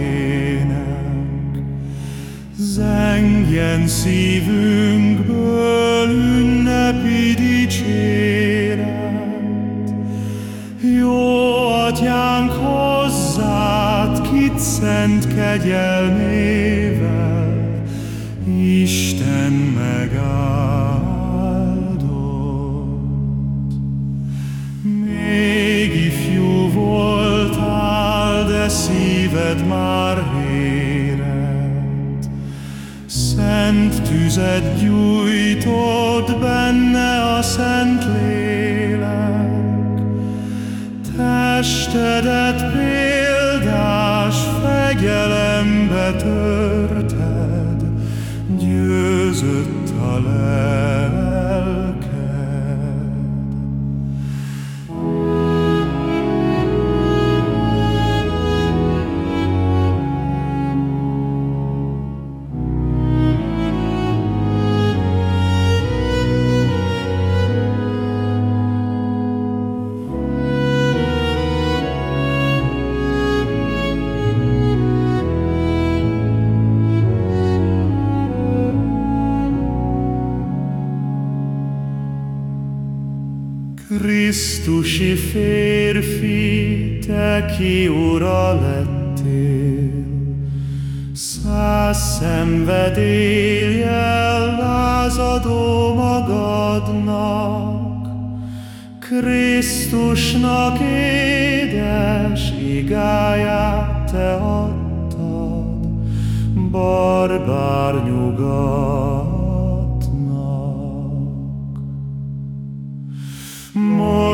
ének, zengjen szívünkből ünnepi dicséret. Jó atyánk hozzád, kit szent kegyelmével, de szíved már Szent tüzet gyújtott benne a Szent Lélek, Testedet példás fegyelembe törted, Győzött a lelked. Krisztusi férfi, te ki ura lettél, Száz szenvedéllyel lázadó magadnak, Krisztusnak édes igáját te adtad, barbár nyugat.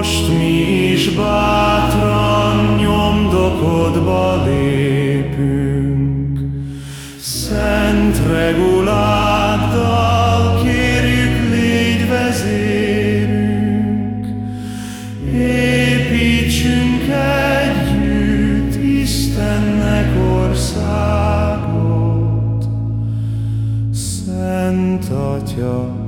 Most mi is bátran nyomdokodba lépünk, Szent reguláddal kérjük, légy vezérünk, Építsünk együtt Istennek országot, Szent Atya,